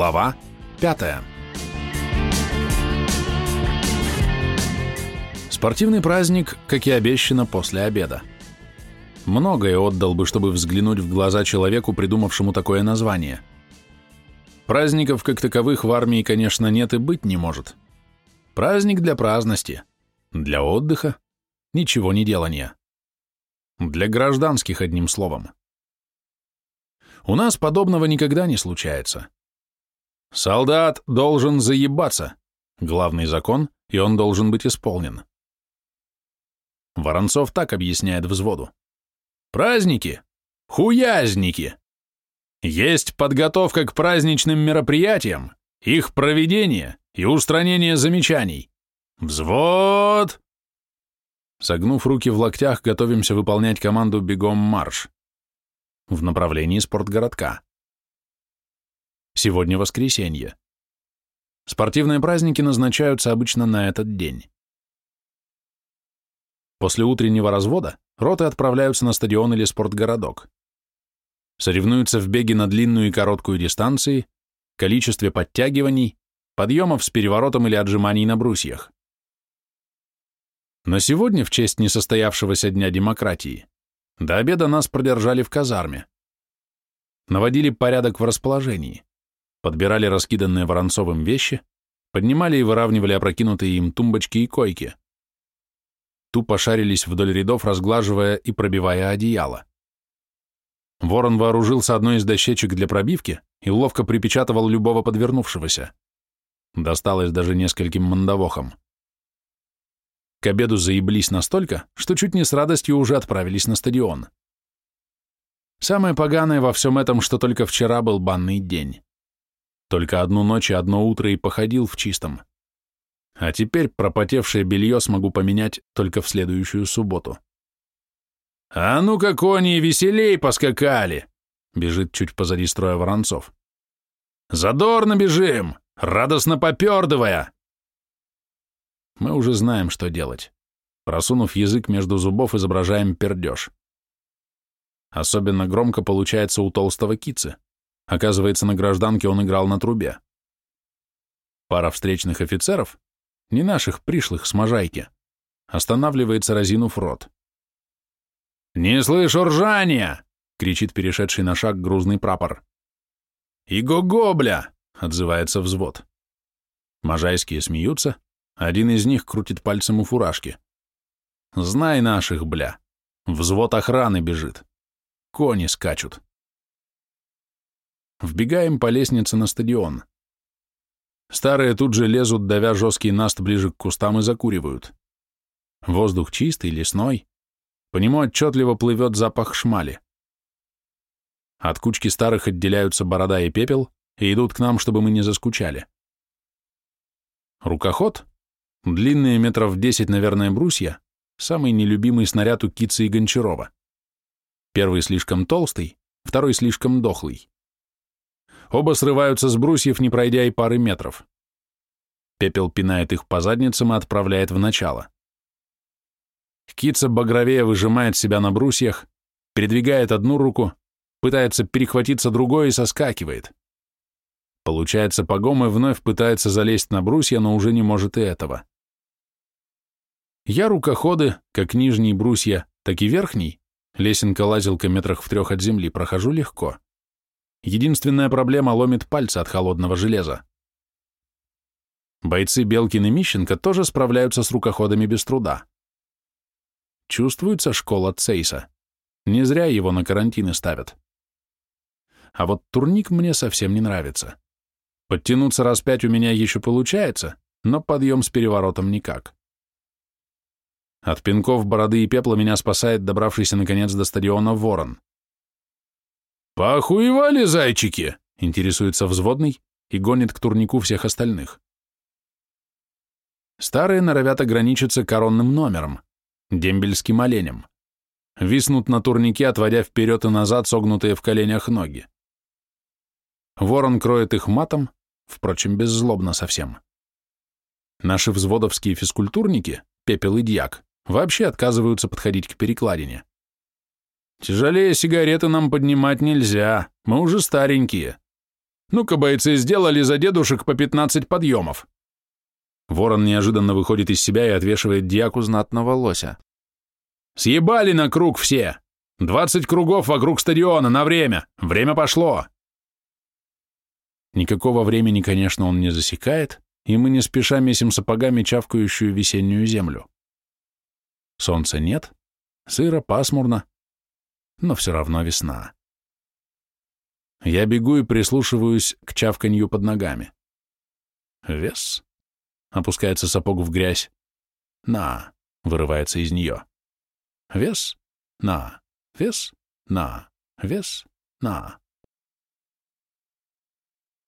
Глава 5. Спортивный праздник, как и обещано, после обеда. Многое отдал бы, чтобы взглянуть в глаза человеку, придумавшему такое название. Праздников как таковых в армии, конечно, нет и быть не может. Праздник для праздности, для отдыха, ничего не делания. Для гражданских, одним словом. У нас подобного никогда не случается. Солдат должен заебаться. Главный закон, и он должен быть исполнен. Воронцов так объясняет взводу. Праздники, хуязники. Есть подготовка к праздничным мероприятиям, их проведение и устранение замечаний. Взвод! Согнув руки в локтях, готовимся выполнять команду «Бегом марш» в направлении спортгородка. Сегодня воскресенье. Спортивные праздники назначаются обычно на этот день. После утреннего развода роты отправляются на стадион или спортгородок. Соревнуются в беге на длинную и короткую дистанции, количестве подтягиваний, подъемов с переворотом или отжиманий на брусьях. Но сегодня, в честь несостоявшегося Дня демократии, до обеда нас продержали в казарме. Наводили порядок в расположении, подбирали раскиданные Воронцовым вещи, поднимали и выравнивали опрокинутые им тумбочки и койки. Тупо шарились вдоль рядов, разглаживая и пробивая одеяло. Ворон вооружился одной из дощечек для пробивки и ловко припечатывал любого подвернувшегося. Досталось даже нескольким мандавохам. К обеду заеблись настолько, что чуть не с радостью уже отправились на стадион. Самое поганое во всем этом, что только вчера был банный день. Только одну ночь и одно утро и походил в чистом. А теперь пропотевшее белье смогу поменять только в следующую субботу. «А ну-ка, кони, веселей поскакали!» Бежит чуть позади строя Воронцов. «Задорно бежим, радостно попердывая!» Мы уже знаем, что делать. Просунув язык между зубов, изображаем пердеж. Особенно громко получается у толстого кицы. Оказывается, на гражданке он играл на трубе. Пара встречных офицеров, не наших пришлых с можайки, останавливается, разинув рот. «Не слышу ржания!» — кричит перешедший на шаг грузный прапор. «Иго-го, бля!» — отзывается взвод. Можайские смеются, один из них крутит пальцем у фуражки. Знай наших, бля. Взвод охраны бежит. Кони скачут. Вбегаем по лестнице на стадион. Старые тут же лезут, давя жесткий наст ближе к кустам и закуривают. Воздух чистый, лесной. По нему отчетливо плывет запах шмали. От кучки старых отделяются борода и пепел и идут к нам, чтобы мы не заскучали. Рукоход, Длинные метров десять, наверное, брусья, самый нелюбимый снаряд у Кицы и Гончарова. Первый слишком толстый, второй слишком дохлый. Оба срываются с брусьев, не пройдя и пары метров. Пепел пинает их по задницам и отправляет в начало. Кица багровее выжимает себя на брусьях, передвигает одну руку, пытается перехватиться другой и соскакивает. Получается погом и вновь пытается залезть на брусья, но уже не может и этого. Я рукоходы, как нижний брусья, так и верхний, лесенка-лазилка метрах в трех от земли, прохожу легко. Единственная проблема ломит пальцы от холодного железа. Бойцы Белкин и Мищенко тоже справляются с рукоходами без труда. Чувствуется школа Цейса. Не зря его на карантины ставят. А вот турник мне совсем не нравится. Подтянуться раз пять у меня еще получается, но подъем с переворотом никак. От пинков, бороды и пепла меня спасает добравшийся наконец до стадиона ворон. «Поохуевали, зайчики?» — интересуется взводный и гонит к турнику всех остальных. Старые норовят ограничиться коронным номером, дембельским оленем. Виснут на турнике, отводя вперед и назад согнутые в коленях ноги. Ворон кроет их матом, впрочем, беззлобно совсем. Наши взводовские физкультурники, пепел и дьяк, вообще отказываются подходить к перекладине. Тяжелее сигареты нам поднимать нельзя, мы уже старенькие. Ну-ка, бойцы, сделали за дедушек по 15 подъемов. Ворон неожиданно выходит из себя и отвешивает дьяку знатного лося. Съебали на круг все! Двадцать кругов вокруг стадиона, на время! Время пошло! Никакого времени, конечно, он не засекает, и мы не спеша месим сапогами чавкающую весеннюю землю. Солнца нет, сыро, пасмурно, но все равно весна. Я бегу и прислушиваюсь к чавканью под ногами. Вес. Опускается сапог в грязь. На. Вырывается из нее. Вес. На. Вес. На. Вес. На.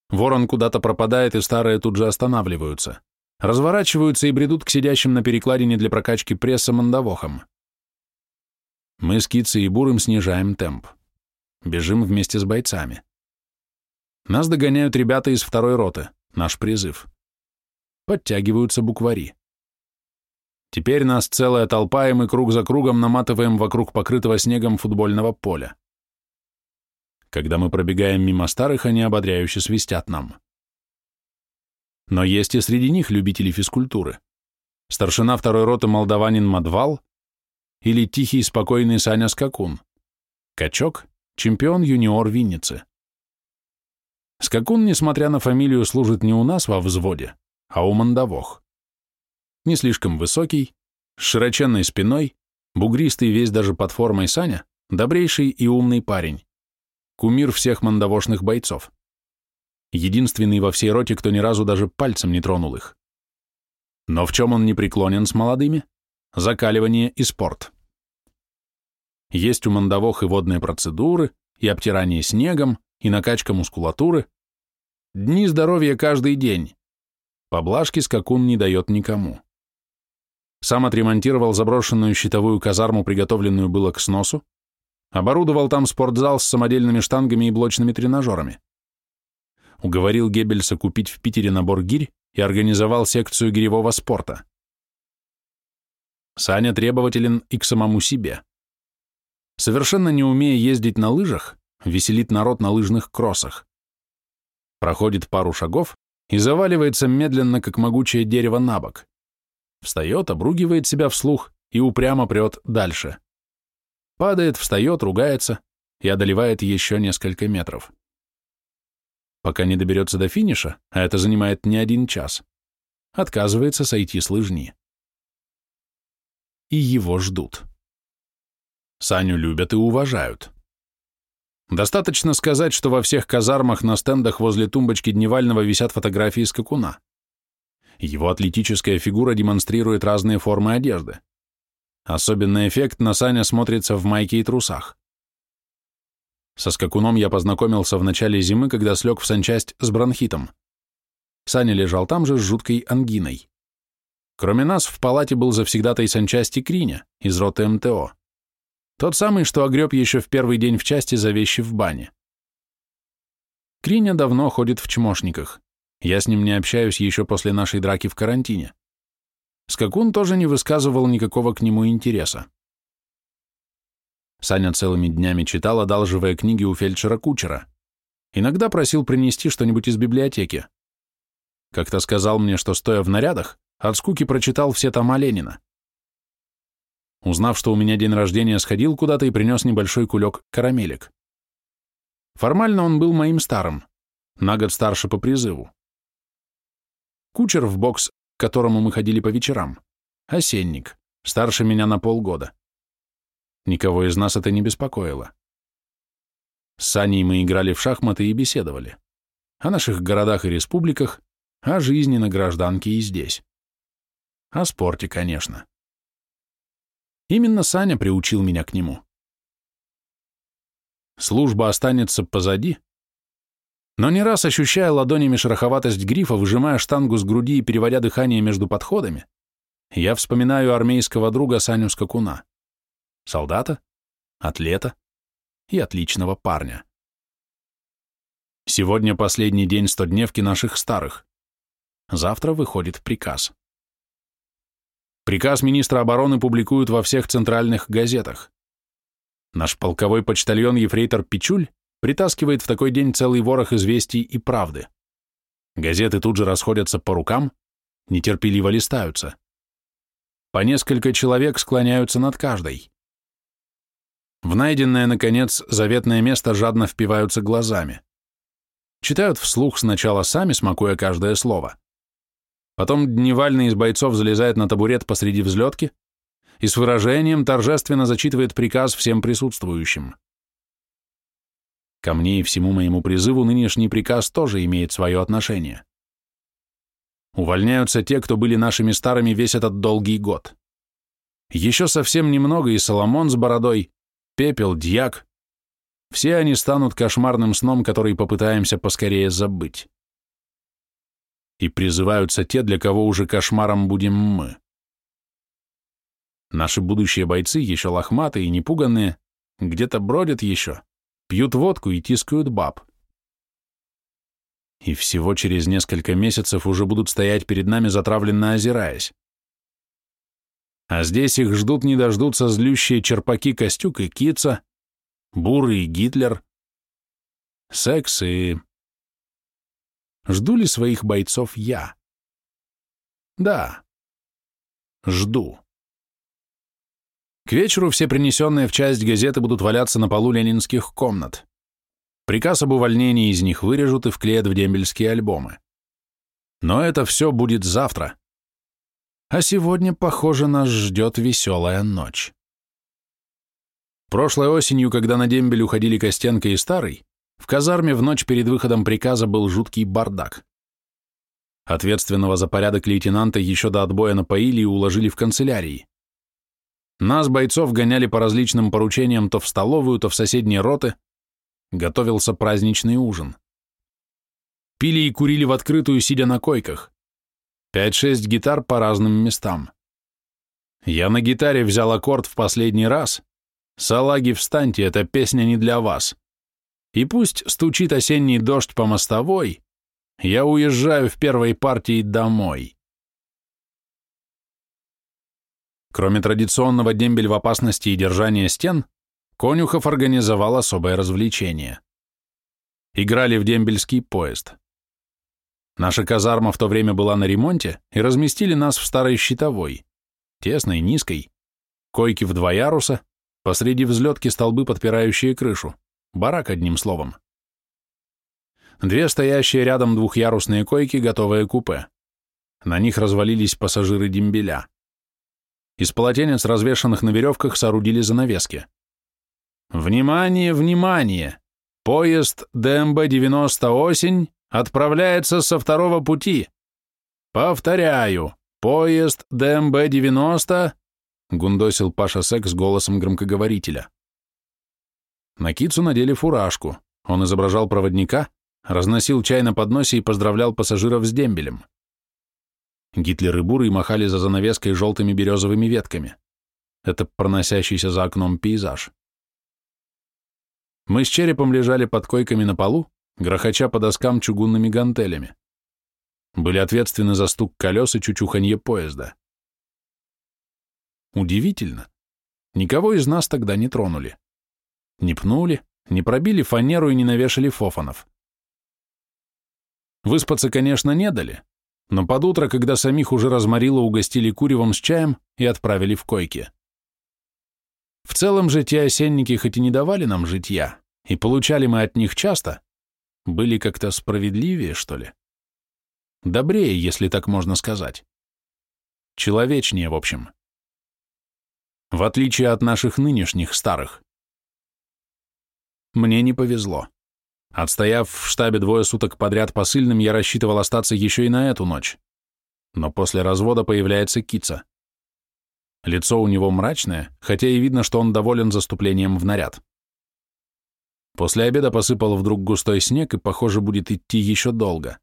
Ворон куда-то пропадает, и старые тут же останавливаются. Разворачиваются и бредут к сидящим на перекладине для прокачки пресса мандавохам. Мы с Кицей и Бурым снижаем темп. Бежим вместе с бойцами. Нас догоняют ребята из второй роты, наш призыв. Подтягиваются буквари. Теперь нас целая толпа, и мы круг за кругом наматываем вокруг покрытого снегом футбольного поля. Когда мы пробегаем мимо старых, они ободряюще свистят нам. Но есть и среди них любители физкультуры. Старшина второй роты молдаванин Мадвал или тихий спокойный Саня Скакун. Качок – чемпион юниор Винницы. Скакун, несмотря на фамилию, служит не у нас во взводе, а у мандавох. Не слишком высокий, с широченной спиной, бугристый весь даже под формой Саня, добрейший и умный парень кумир всех мандавошных бойцов. Единственный во всей роте, кто ни разу даже пальцем не тронул их. Но в чем он не преклонен с молодыми? Закаливание и спорт. Есть у мандавох и водные процедуры, и обтирание снегом, и накачка мускулатуры. Дни здоровья каждый день. Поблажки скакун не дает никому. Сам отремонтировал заброшенную щитовую казарму, приготовленную было к сносу, Оборудовал там спортзал с самодельными штангами и блочными тренажерами. Уговорил Геббельса купить в Питере набор гирь и организовал секцию гиревого спорта. Саня требователен и к самому себе. Совершенно не умея ездить на лыжах, веселит народ на лыжных кроссах. Проходит пару шагов и заваливается медленно, как могучее дерево на бок. Встает, обругивает себя вслух и упрямо прет дальше. Падает, встает, ругается и одолевает еще несколько метров. Пока не доберется до финиша, а это занимает не один час, отказывается сойти с лыжни. И его ждут. Саню любят и уважают. Достаточно сказать, что во всех казармах на стендах возле тумбочки Дневального висят фотографии скакуна. Его атлетическая фигура демонстрирует разные формы одежды. Особенно эффектно Саня смотрится в майке и трусах. Со скакуном я познакомился в начале зимы, когда слег в санчасть с бронхитом. Саня лежал там же с жуткой ангиной. Кроме нас, в палате был завсегдатай санчасти Криня из роты МТО. Тот самый, что огреб еще в первый день в части за вещи в бане. Криня давно ходит в чмошниках. Я с ним не общаюсь еще после нашей драки в карантине. Скакун тоже не высказывал никакого к нему интереса. Саня целыми днями читал, одалживая книги у фельдшера-кучера. Иногда просил принести что-нибудь из библиотеки. Как-то сказал мне, что, стоя в нарядах, от скуки прочитал все тома Ленина. Узнав, что у меня день рождения, сходил куда-то и принес небольшой кулек карамелек. Формально он был моим старым, на год старше по призыву. Кучер в бокс которому мы ходили по вечерам. Осенник, старше меня на полгода. Никого из нас это не беспокоило. С Саней мы играли в шахматы и беседовали. О наших городах и республиках, о жизни на гражданке и здесь. О спорте, конечно. Именно Саня приучил меня к нему. Служба останется позади, но не раз ощущая ладонями шероховатость грифа, выжимая штангу с груди и переводя дыхание между подходами, я вспоминаю армейского друга Саню Скакуна. Солдата, атлета и отличного парня. Сегодня последний день стодневки наших старых. Завтра выходит приказ. Приказ министра обороны публикуют во всех центральных газетах. Наш полковой почтальон Ефрейтор Пичуль притаскивает в такой день целый ворох известий и правды. Газеты тут же расходятся по рукам, нетерпеливо листаются. По несколько человек склоняются над каждой. В найденное, наконец, заветное место жадно впиваются глазами. Читают вслух сначала сами, смакуя каждое слово. Потом дневальный из бойцов залезает на табурет посреди взлетки и с выражением торжественно зачитывает приказ всем присутствующим. Ко мне и всему моему призыву нынешний приказ тоже имеет свое отношение. Увольняются те, кто были нашими старыми весь этот долгий год. Еще совсем немного, и Соломон с бородой, Пепел, Дьяк. Все они станут кошмарным сном, который попытаемся поскорее забыть. И призываются те, для кого уже кошмаром будем мы. Наши будущие бойцы, еще лохматые и непуганные, где-то бродят еще, пьют водку и тискают баб. И всего через несколько месяцев уже будут стоять перед нами, затравленно озираясь. А здесь их ждут не дождутся злющие черпаки Костюк и Кица, Буры и Гитлер, секс и... Жду ли своих бойцов я? Да. Жду. К вечеру все принесенные в часть газеты будут валяться на полу ленинских комнат. Приказ об увольнении из них вырежут и вклеят в дембельские альбомы. Но это все будет завтра. А сегодня, похоже, нас ждет веселая ночь. Прошлой осенью, когда на дембель уходили Костенко и Старый, в казарме в ночь перед выходом приказа был жуткий бардак. Ответственного за порядок лейтенанта еще до отбоя напоили и уложили в канцелярии. Нас, бойцов, гоняли по различным поручениям то в столовую, то в соседние роты. Готовился праздничный ужин. Пили и курили в открытую, сидя на койках. Пять-шесть гитар по разным местам. Я на гитаре взял аккорд в последний раз. «Салаги, встаньте, эта песня не для вас». И пусть стучит осенний дождь по мостовой, я уезжаю в первой партии домой. Кроме традиционного дембель в опасности и держания стен, Конюхов организовал особое развлечение. Играли в дембельский поезд. Наша казарма в то время была на ремонте, и разместили нас в старой щитовой, тесной, низкой, койки в два яруса, посреди взлетки столбы, подпирающие крышу, барак одним словом. Две стоящие рядом двухъярусные койки, готовые купе. На них развалились пассажиры дембеля. Из полотенец, развешанных на веревках, соорудили занавески. «Внимание, внимание! Поезд ДМБ-90 «Осень» отправляется со второго пути. Повторяю, поезд ДМБ-90...» гундосил Паша Секс голосом громкоговорителя. На кицу надели фуражку. Он изображал проводника, разносил чай на подносе и поздравлял пассажиров с дембелем. Гитлер и Бурый махали за занавеской желтыми березовыми ветками. Это проносящийся за окном пейзаж. Мы с черепом лежали под койками на полу, грохоча по доскам чугунными гантелями. Были ответственны за стук колес и чучуханье поезда. Удивительно. Никого из нас тогда не тронули. Не пнули, не пробили фанеру и не навешали фофанов. Выспаться, конечно, не дали, но под утро, когда самих уже разморило, угостили куревом с чаем и отправили в койки. В целом же те осенники хоть и не давали нам житья, и получали мы от них часто, были как-то справедливее, что ли. Добрее, если так можно сказать. Человечнее, в общем. В отличие от наших нынешних старых. Мне не повезло. Отстояв в штабе двое суток подряд посыльным, я рассчитывал остаться еще и на эту ночь. Но после развода появляется Кица. Лицо у него мрачное, хотя и видно, что он доволен заступлением в наряд. После обеда посыпал вдруг густой снег и, похоже, будет идти еще долго.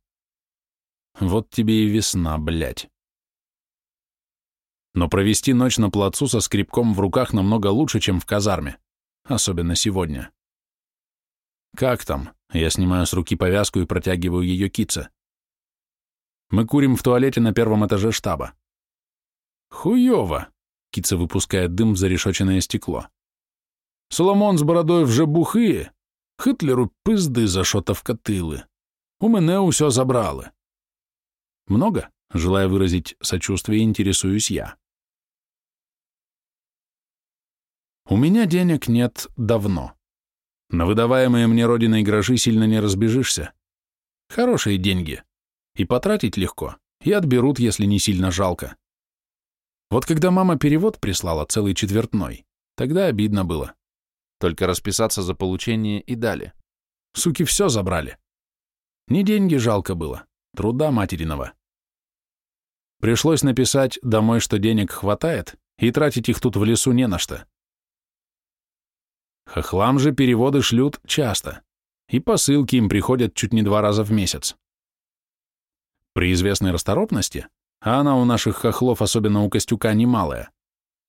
Вот тебе и весна, блядь. Но провести ночь на плацу со скребком в руках намного лучше, чем в казарме, особенно сегодня. Как там? Я снимаю с руки повязку и протягиваю ее кице. Мы курим в туалете на первом этаже штаба. Хуёво! Кица выпускает дым в зарешоченное стекло. Соломон с бородой в бухые, Хитлеру пизди за що-то вкатили. У мене усё забрали. Много? Желая выразить сочувствие, интересуюсь я. У меня денег нет давно. На выдаваемые мне родиной гроши сильно не разбежишься. Хорошие деньги. И потратить легко, и отберут, если не сильно жалко. Вот когда мама перевод прислала целый четвертной, тогда обидно было. Только расписаться за получение и дали. Суки все забрали. Не деньги жалко было, труда материного. Пришлось написать домой, что денег хватает, и тратить их тут в лесу не на что. Хохлам же переводы шлют часто, и посылки им приходят чуть не два раза в месяц. При известной расторопности, а она у наших хохлов, особенно у Костюка, немалая,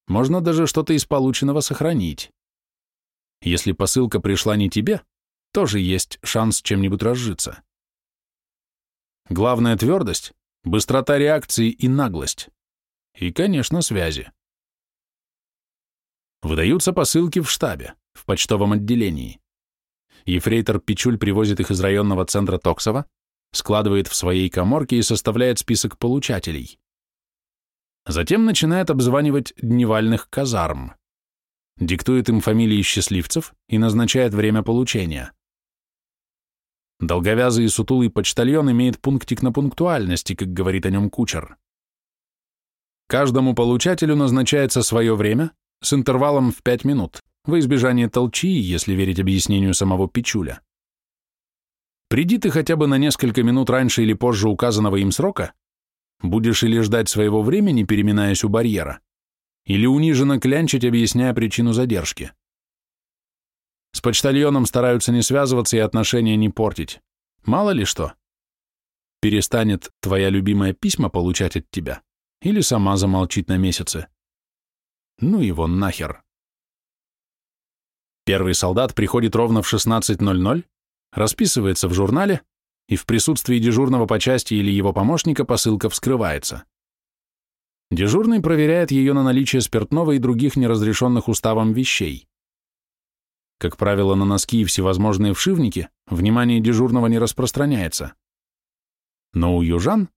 можно даже что-то из полученного сохранить. Если посылка пришла не тебе, тоже есть шанс чем-нибудь разжиться. Главная твердость, быстрота реакции и наглость. И, конечно, связи. Выдаются посылки в штабе, в почтовом отделении. Ефрейтор Пичуль привозит их из районного центра Токсова, складывает в своей коморке и составляет список получателей. Затем начинает обзванивать дневальных казарм. Диктует им фамилии счастливцев и назначает время получения. Долговязый и сутулый почтальон имеет пунктик на пунктуальности, как говорит о нем кучер. Каждому получателю назначается свое время с интервалом в 5 минут, во избежание толчии, если верить объяснению самого Пичуля. Приди ты хотя бы на несколько минут раньше или позже указанного им срока, будешь или ждать своего времени, переминаясь у барьера, или униженно клянчить, объясняя причину задержки. С почтальоном стараются не связываться и отношения не портить. Мало ли что. Перестанет твоя любимая письма получать от тебя или сама замолчит на месяцы. Ну его нахер. Первый солдат приходит ровно в 16.00, расписывается в журнале, и в присутствии дежурного по части или его помощника посылка вскрывается. Дежурный проверяет ее на наличие спиртного и других неразрешенных уставом вещей. Как правило, на носки и всевозможные вшивники внимание дежурного не распространяется. Но у южан,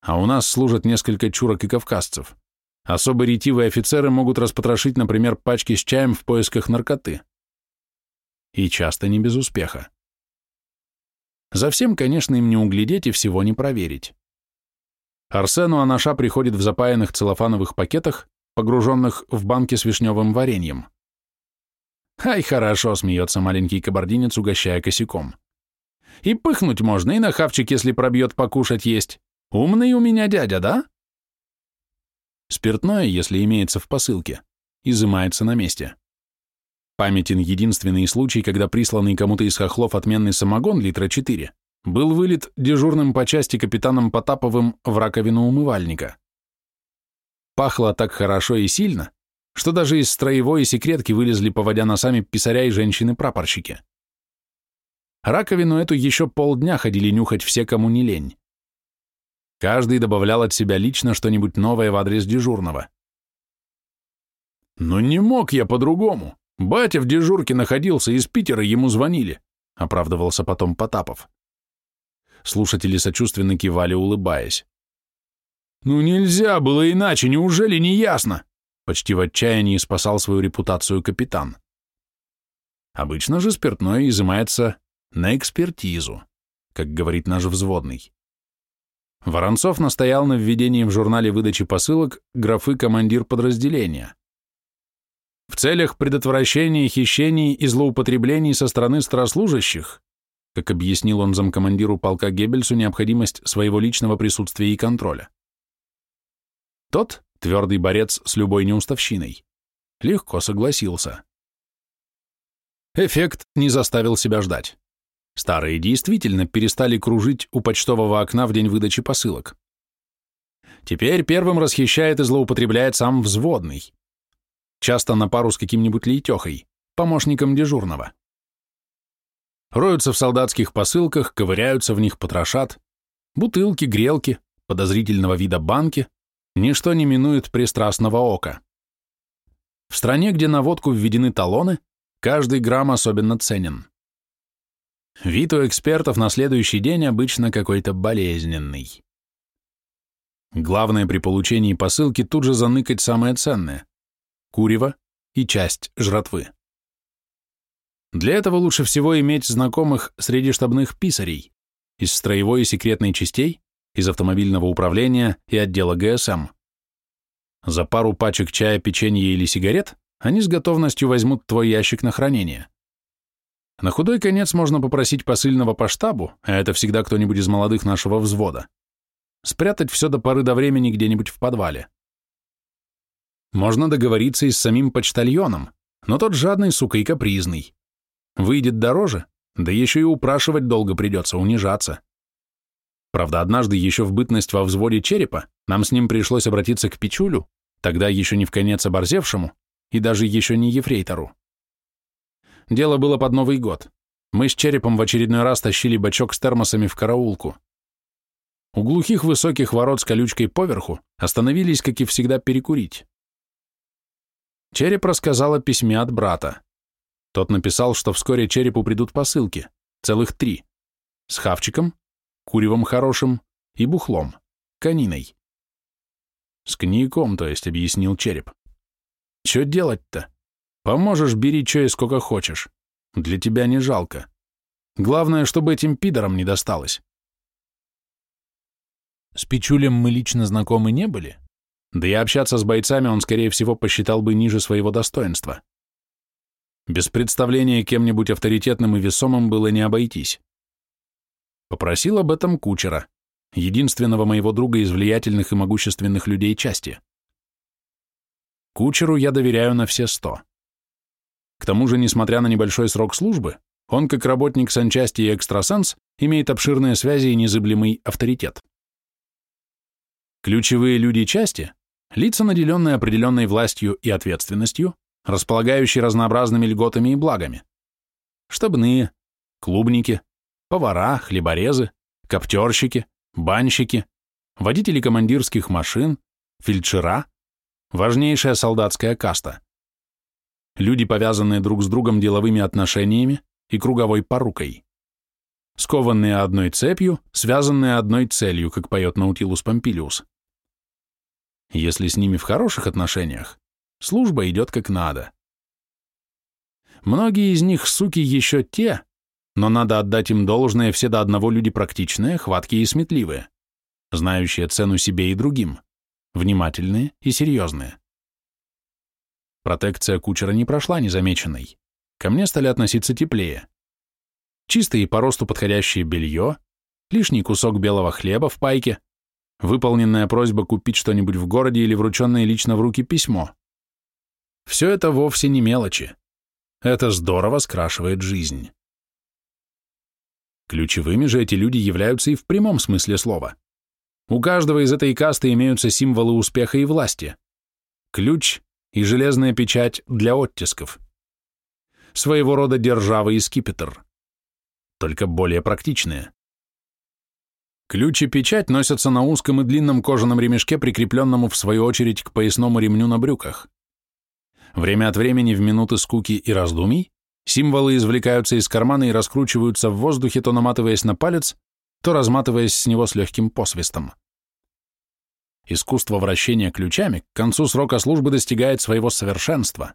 а у нас служат несколько чурок и кавказцев, особо ретивые офицеры могут распотрошить, например, пачки с чаем в поисках наркоты. И часто не без успеха. За всем, конечно, им не углядеть и всего не проверить. Арсену Анаша приходит в запаянных целлофановых пакетах, погруженных в банки с вишневым вареньем. Ай, хорошо, смеется маленький кабардинец, угощая косяком. И пыхнуть можно, и на хавчик, если пробьет, покушать есть. Умный у меня дядя, да? Спиртное, если имеется в посылке, изымается на месте. Памятен единственный случай, когда присланный кому-то из хохлов отменный самогон литра 4 был вылит дежурным по части капитаном Потаповым в раковину умывальника. Пахло так хорошо и сильно, что даже из строевой секретки вылезли, поводя носами писаря и женщины-прапорщики. Раковину эту еще полдня ходили нюхать все, кому не лень. Каждый добавлял от себя лично что-нибудь новое в адрес дежурного. «Но не мог я по-другому. Батя в дежурке находился, из Питера ему звонили», — оправдывался потом Потапов. Слушатели сочувственно кивали, улыбаясь. «Ну нельзя было иначе, неужели не ясно?» Почти в отчаянии спасал свою репутацию капитан. Обычно же спиртное изымается на экспертизу, как говорит наш взводный. Воронцов настоял на введении в журнале выдачи посылок графы «командир подразделения». В целях предотвращения хищений и злоупотреблений со стороны старослужащих, как объяснил он замкомандиру полка Геббельсу необходимость своего личного присутствия и контроля. Тот, твердый борец с любой неуставщиной, легко согласился. Эффект не заставил себя ждать. Старые действительно перестали кружить у почтового окна в день выдачи посылок. Теперь первым расхищает и злоупотребляет сам взводный. Часто на пару с каким-нибудь лейтехой, помощником дежурного. Роются в солдатских посылках, ковыряются в них, потрошат. Бутылки, грелки, подозрительного вида банки, ничто не минует пристрастного ока. В стране, где на водку введены талоны, каждый грамм особенно ценен. Вид у экспертов на следующий день обычно какой-то болезненный. Главное при получении посылки тут же заныкать самое ценное – курево и часть жратвы. Для этого лучше всего иметь знакомых среди штабных писарей, из строевой и секретной частей, из автомобильного управления и отдела ГСМ. За пару пачек чая, печенья или сигарет они с готовностью возьмут твой ящик на хранение. На худой конец можно попросить посыльного по штабу, а это всегда кто-нибудь из молодых нашего взвода, спрятать все до поры до времени где-нибудь в подвале. Можно договориться и с самим почтальоном, но тот жадный, сука, и капризный. Выйдет дороже, да еще и упрашивать долго придется, унижаться. Правда, однажды еще в бытность во взводе черепа нам с ним пришлось обратиться к Пичулю, тогда еще не в конец оборзевшему и даже еще не ефрейтору. Дело было под Новый год. Мы с черепом в очередной раз тащили бачок с термосами в караулку. У глухих высоких ворот с колючкой поверху остановились, как и всегда, перекурить. Череп рассказал о письме от брата. Тот написал, что вскоре черепу придут посылки, целых три, с хавчиком, куревом хорошим и бухлом, кониной. С коньяком, то есть, объяснил череп. Че делать-то? Поможешь, бери че и сколько хочешь. Для тебя не жалко. Главное, чтобы этим пидорам не досталось. С Пичулем мы лично знакомы не были, да и общаться с бойцами он, скорее всего, посчитал бы ниже своего достоинства. Без представления кем-нибудь авторитетным и весомым было не обойтись. Попросил об этом кучера, единственного моего друга из влиятельных и могущественных людей части. Кучеру я доверяю на все сто. К тому же, несмотря на небольшой срок службы, он, как работник санчасти и экстрасенс, имеет обширные связи и незыблемый авторитет. Ключевые люди части – лица, наделенные определенной властью и ответственностью, располагающие разнообразными льготами и благами. Штабные, клубники, повара, хлеборезы, коптерщики, банщики, водители командирских машин, фельдшера, важнейшая солдатская каста. Люди, повязанные друг с другом деловыми отношениями и круговой порукой. Скованные одной цепью, связанные одной целью, как поет Наутилус Помпилиус. Если с ними в хороших отношениях, Служба идет как надо. Многие из них, суки, еще те, но надо отдать им должное все до одного люди практичные, хваткие и сметливые, знающие цену себе и другим, внимательные и серьезные. Протекция кучера не прошла незамеченной. Ко мне стали относиться теплее. Чистое и по росту подходящее белье, лишний кусок белого хлеба в пайке, выполненная просьба купить что-нибудь в городе или врученное лично в руки письмо. Все это вовсе не мелочи. Это здорово скрашивает жизнь. Ключевыми же эти люди являются и в прямом смысле слова. У каждого из этой касты имеются символы успеха и власти. Ключ и железная печать для оттисков. Своего рода держава и скипетр. Только более практичные. Ключ и печать носятся на узком и длинном кожаном ремешке, прикрепленному в свою очередь к поясному ремню на брюках. Время от времени в минуты скуки и раздумий символы извлекаются из кармана и раскручиваются в воздухе, то наматываясь на палец, то разматываясь с него с легким посвистом. Искусство вращения ключами к концу срока службы достигает своего совершенства.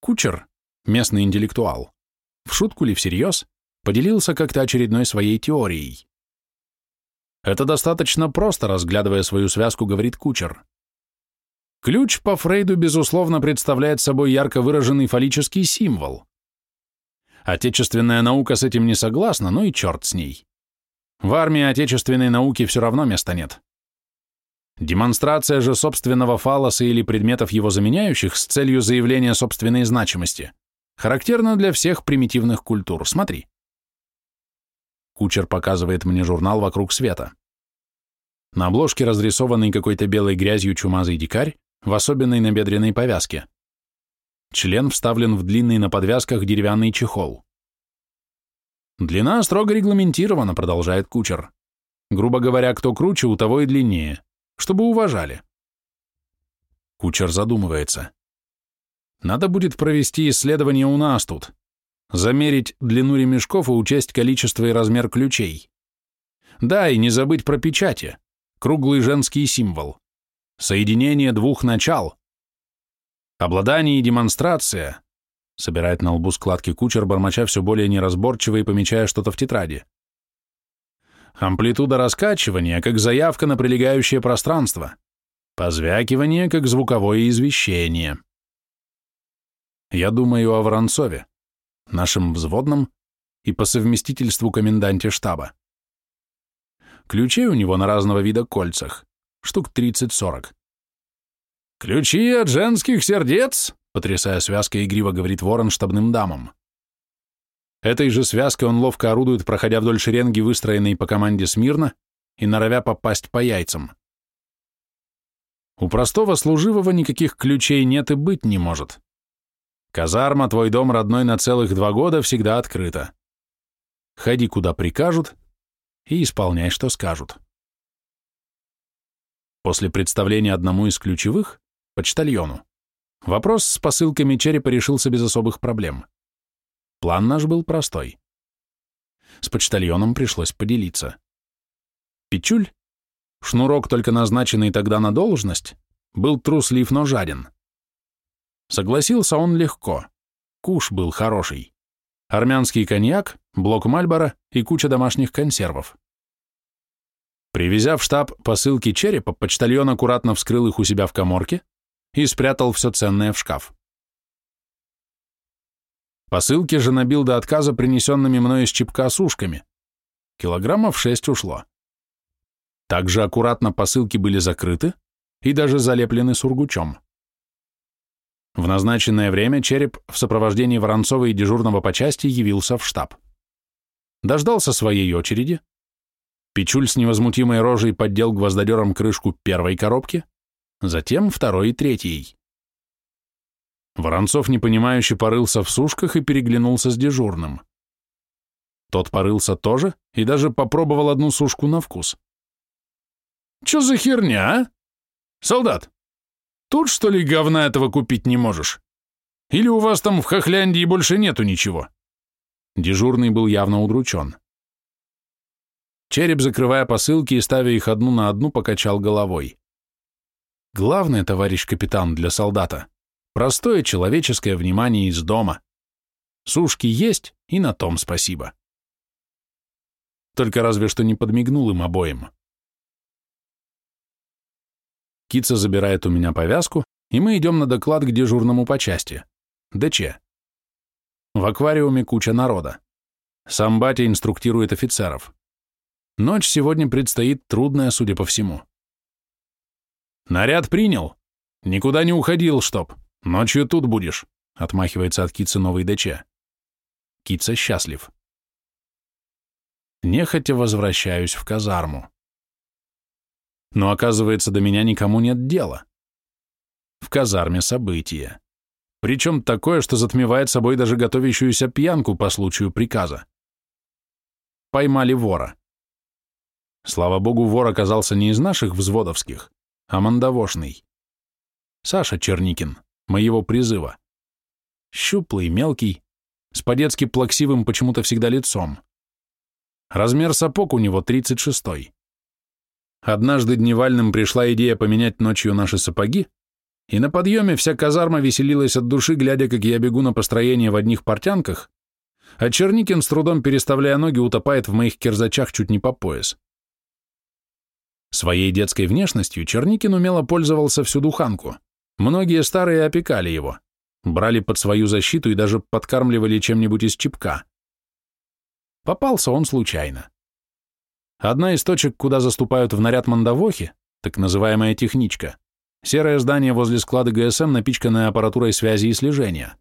Кучер, местный интеллектуал, в шутку ли всерьез, поделился как-то очередной своей теорией. Это достаточно просто, разглядывая свою связку, говорит кучер. Ключ по Фрейду, безусловно, представляет собой ярко выраженный фаллический символ. Отечественная наука с этим не согласна, ну и черт с ней. В армии отечественной науки все равно места нет. Демонстрация же собственного фалоса или предметов его заменяющих с целью заявления собственной значимости характерна для всех примитивных культур. Смотри. Кучер показывает мне журнал «Вокруг света». На обложке разрисованный какой-то белой грязью чумазый дикарь, в особенной набедренной повязке. Член вставлен в длинный на подвязках деревянный чехол. Длина строго регламентирована, продолжает кучер. Грубо говоря, кто круче, у того и длиннее, чтобы уважали. Кучер задумывается. Надо будет провести исследование у нас тут. Замерить длину ремешков и учесть количество и размер ключей. Да, и не забыть про печати, круглый женский символ. Соединение двух начал. Обладание и демонстрация. Собирает на лбу складки кучер, бормоча все более неразборчиво и помечая что-то в тетради. Амплитуда раскачивания, как заявка на прилегающее пространство. Позвякивание, как звуковое извещение. Я думаю о Воронцове, нашем взводном и по совместительству коменданте штаба. Ключей у него на разного вида кольцах, штук 30-40. «Ключи от женских сердец!» — потрясая связкой игриво говорит ворон штабным дамам. Этой же связкой он ловко орудует, проходя вдоль шеренги, выстроенной по команде смирно, и норовя попасть по яйцам. У простого служивого никаких ключей нет и быть не может. Казарма, твой дом родной на целых два года, всегда открыта. Ходи, куда прикажут, и исполняй, что скажут. После представления одному из ключевых, почтальону, вопрос с посылками черепа решился без особых проблем. План наш был простой. С почтальоном пришлось поделиться. Пичуль, шнурок, только назначенный тогда на должность, был труслив, но жаден. Согласился он легко. Куш был хороший. Армянский коньяк, блок Мальбора и куча домашних консервов. Привезя в штаб посылки черепа, почтальон аккуратно вскрыл их у себя в коморке и спрятал все ценное в шкаф. Посылки же набил до отказа принесенными мной из чипка сушками. Килограммов шесть ушло. Также аккуратно посылки были закрыты и даже залеплены сургучом. В назначенное время череп в сопровождении Воронцова и дежурного по части явился в штаб. Дождался своей очереди. Пичуль с невозмутимой рожей поддел гвоздодером крышку первой коробки, затем второй и третьей. Воронцов непонимающе порылся в сушках и переглянулся с дежурным. Тот порылся тоже и даже попробовал одну сушку на вкус. «Чё за херня, а? Солдат, тут, что ли, говна этого купить не можешь? Или у вас там в Хохляндии больше нету ничего?» Дежурный был явно удручен. Череп, закрывая посылки и ставя их одну на одну, покачал головой. «Главное, товарищ капитан, для солдата — Простое человеческое внимание из дома. Сушки есть, и на том спасибо. Только разве что не подмигнул им обоим. Кица забирает у меня повязку, и мы идем на доклад к дежурному по части. ДЧ. В аквариуме куча народа. Сам батя инструктирует офицеров. Ночь сегодня предстоит трудная, судя по всему. Наряд принял. Никуда не уходил, чтоб. «Ночью тут будешь», — отмахивается от Кицы новый ДЧ. Кица счастлив. Нехотя возвращаюсь в казарму. Но оказывается, до меня никому нет дела. В казарме события. Причем такое, что затмевает собой даже готовящуюся пьянку по случаю приказа. Поймали вора. Слава богу, вор оказался не из наших взводовских, а мандавошный. Саша Черникин моего призыва. Щуплый, мелкий, с по-детски плаксивым почему-то всегда лицом. Размер сапог у него 36-й. Однажды дневальным пришла идея поменять ночью наши сапоги, и на подъеме вся казарма веселилась от души, глядя, как я бегу на построение в одних портянках, а Черникин, с трудом переставляя ноги, утопает в моих кирзачах чуть не по пояс. Своей детской внешностью Черникин умело пользовался всю духанку. Многие старые опекали его, брали под свою защиту и даже подкармливали чем-нибудь из чипка. Попался он случайно. Одна из точек, куда заступают в наряд мандавохи, так называемая техничка, серое здание возле склада ГСМ, напичканное аппаратурой связи и слежения.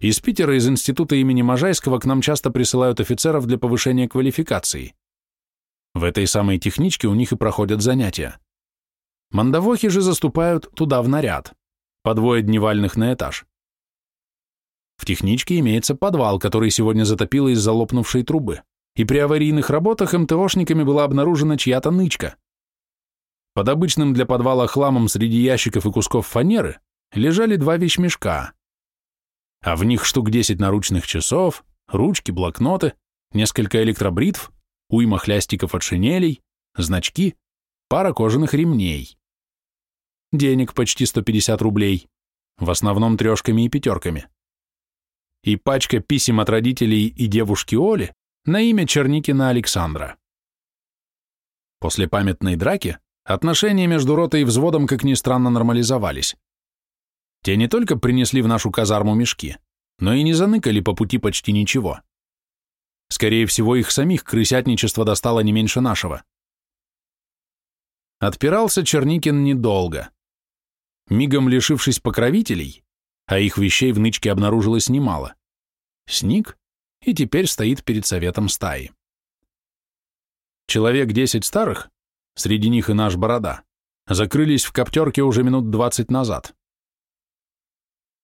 Из Питера, из института имени Можайского, к нам часто присылают офицеров для повышения квалификации. В этой самой техничке у них и проходят занятия. Мандавохи же заступают туда в наряд, по двое дневальных на этаж. В техничке имеется подвал, который сегодня затопило из-за лопнувшей трубы, и при аварийных работах МТОшниками была обнаружена чья-то нычка. Под обычным для подвала хламом среди ящиков и кусков фанеры лежали два вещмешка. а в них штук 10 наручных часов, ручки, блокноты, несколько электробритв, уйма хлястиков от шинелей, значки, пара кожаных ремней. Денег почти 150 рублей, в основном трешками и пятерками. И пачка писем от родителей и девушки Оли на имя Черникина Александра. После памятной драки отношения между ротой и взводом, как ни странно, нормализовались. Те не только принесли в нашу казарму мешки, но и не заныкали по пути почти ничего. Скорее всего, их самих крысятничество достало не меньше нашего. Отпирался Черникин недолго. Мигом лишившись покровителей, а их вещей в нычке обнаружилось немало, сник и теперь стоит перед советом стаи. Человек десять старых, среди них и наш борода, закрылись в коптерке уже минут двадцать назад.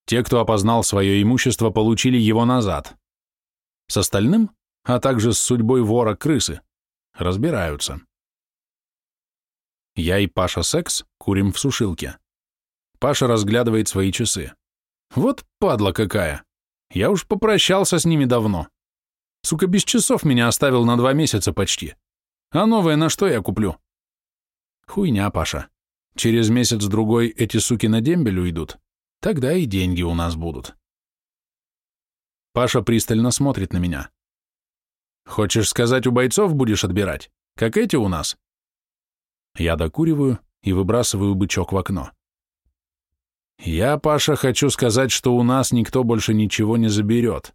Те, кто опознал свое имущество, получили его назад. С остальным а также с судьбой вора-крысы, разбираются. Я и Паша Секс курим в сушилке. Паша разглядывает свои часы. Вот падла какая. Я уж попрощался с ними давно. Сука, без часов меня оставил на два месяца почти. А новое на что я куплю? Хуйня, Паша. Через месяц-другой эти суки на дембель уйдут. Тогда и деньги у нас будут. Паша пристально смотрит на меня. Хочешь сказать, у бойцов будешь отбирать, как эти у нас? Я докуриваю и выбрасываю бычок в окно. Я, Паша, хочу сказать, что у нас никто больше ничего не заберет.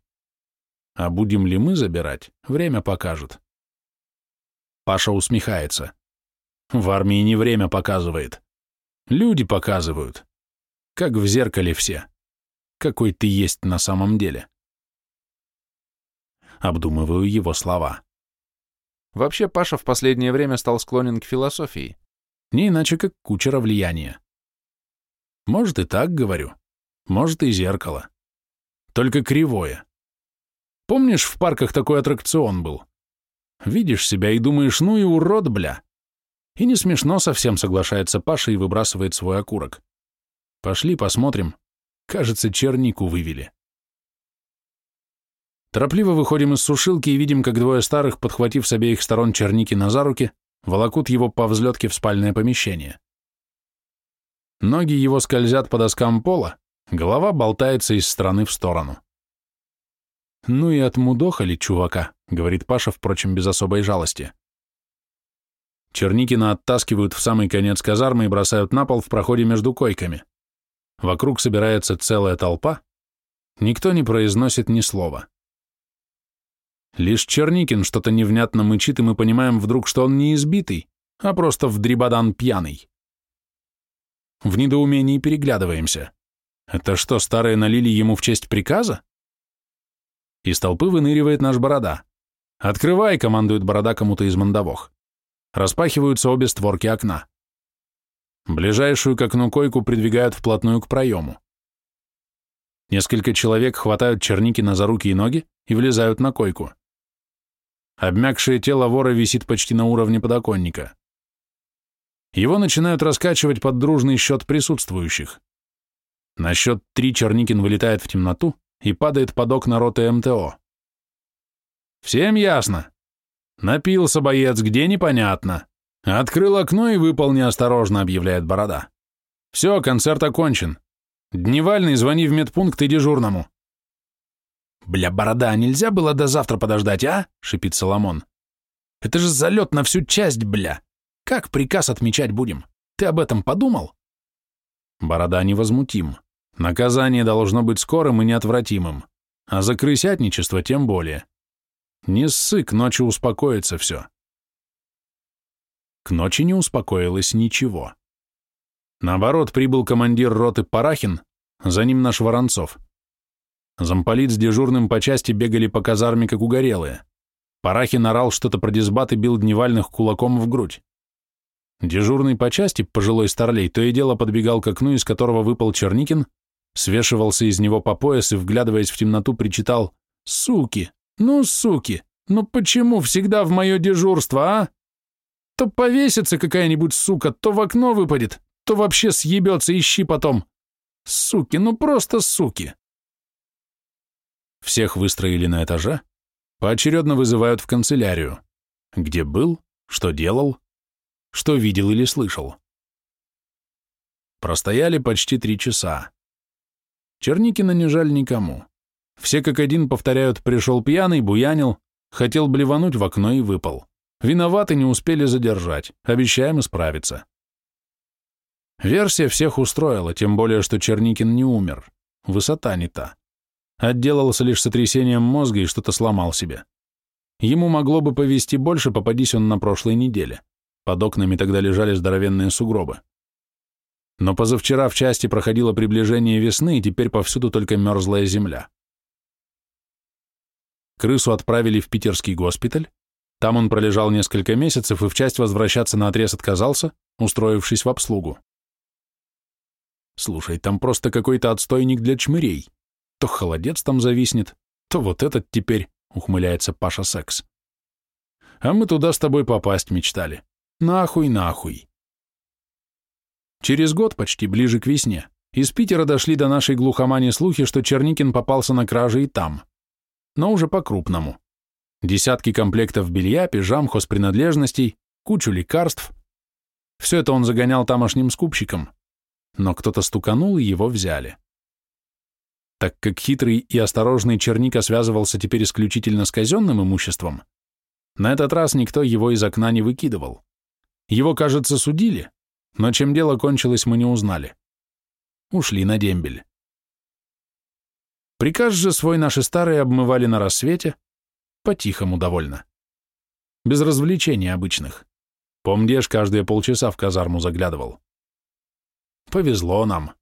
А будем ли мы забирать, время покажет. Паша усмехается. В армии не время показывает. Люди показывают. Как в зеркале все. Какой ты есть на самом деле обдумываю его слова. Вообще, Паша в последнее время стал склонен к философии. Не иначе, как кучера влияния. Может, и так говорю. Может, и зеркало. Только кривое. Помнишь, в парках такой аттракцион был? Видишь себя и думаешь, ну и урод, бля. И не смешно совсем соглашается Паша и выбрасывает свой окурок. Пошли посмотрим. Кажется, чернику вывели. Торопливо выходим из сушилки и видим, как двое старых, подхватив с обеих сторон Черникина за руки, волокут его по взлетке в спальное помещение. Ноги его скользят по доскам пола, голова болтается из стороны в сторону. «Ну и отмудохали чувака», — говорит Паша, впрочем, без особой жалости. Черникина оттаскивают в самый конец казармы и бросают на пол в проходе между койками. Вокруг собирается целая толпа. Никто не произносит ни слова. Лишь Черникин что-то невнятно мычит, и мы понимаем вдруг, что он не избитый, а просто в дребодан пьяный. В недоумении переглядываемся. Это что, старые налили ему в честь приказа? Из толпы выныривает наш борода. «Открывай!» — командует борода кому-то из мандавох. Распахиваются обе створки окна. Ближайшую к окну койку придвигают вплотную к проему. Несколько человек хватают Черникина за руки и ноги и влезают на койку. Обмякшее тело вора висит почти на уровне подоконника. Его начинают раскачивать под дружный счет присутствующих. На счет три Черникин вылетает в темноту и падает под окна роты МТО. Всем ясно. Напился боец, где непонятно. Открыл окно и выпал неосторожно, объявляет Борода. Все, концерт окончен. Дневальный, звони в медпункт и дежурному. «Бля, борода, нельзя было до завтра подождать, а?» — шипит Соломон. «Это же залет на всю часть, бля! Как приказ отмечать будем? Ты об этом подумал?» Борода невозмутим. Наказание должно быть скорым и неотвратимым, а за крысятничество тем более. Не ссы, к ночи успокоится все. К ночи не успокоилось ничего. Наоборот, прибыл командир роты Парахин, за ним наш Воронцов. Замполит с дежурным по части бегали по казарме, как угорелые. Парахин орал что-то про дисбат и бил дневальных кулаком в грудь. Дежурный по части, пожилой старлей, то и дело подбегал к окну, из которого выпал Черникин, свешивался из него по пояс и, вглядываясь в темноту, причитал «Суки! Ну, суки! Ну почему всегда в мое дежурство, а? То повесится какая-нибудь сука, то в окно выпадет, то вообще съебется, ищи потом. Суки, ну просто суки!» Всех выстроили на этаже, поочередно вызывают в канцелярию, где был, что делал, что видел или слышал. Простояли почти три часа. Черникина не жаль никому. Все как один повторяют «пришел пьяный, буянил, хотел блевануть в окно и выпал». Виноваты, не успели задержать, обещаем исправиться. Версия всех устроила, тем более, что Черникин не умер. Высота не та. Отделался лишь сотрясением мозга и что-то сломал себе. Ему могло бы повезти больше, попадись он на прошлой неделе. Под окнами тогда лежали здоровенные сугробы. Но позавчера в части проходило приближение весны, и теперь повсюду только мерзлая земля. Крысу отправили в питерский госпиталь. Там он пролежал несколько месяцев и в часть возвращаться на отрез отказался, устроившись в обслугу. Слушай, там просто какой-то отстойник для чмырей. То холодец там зависнет, то вот этот теперь, ухмыляется Паша Секс. А мы туда с тобой попасть мечтали. Нахуй, нахуй. Через год, почти ближе к весне, из Питера дошли до нашей глухомани слухи, что Черникин попался на краже и там. Но уже по-крупному. Десятки комплектов белья, пижам, хозпринадлежностей, кучу лекарств. Все это он загонял тамошним скупщикам но кто-то стуканул, и его взяли. Так как хитрый и осторожный Черника связывался теперь исключительно с казенным имуществом, на этот раз никто его из окна не выкидывал. Его, кажется, судили, но чем дело кончилось, мы не узнали. Ушли на дембель. Приказ же свой наши старые обмывали на рассвете, по-тихому довольно. Без развлечений обычных. Помдеж каждые полчаса в казарму заглядывал. Повезло нам.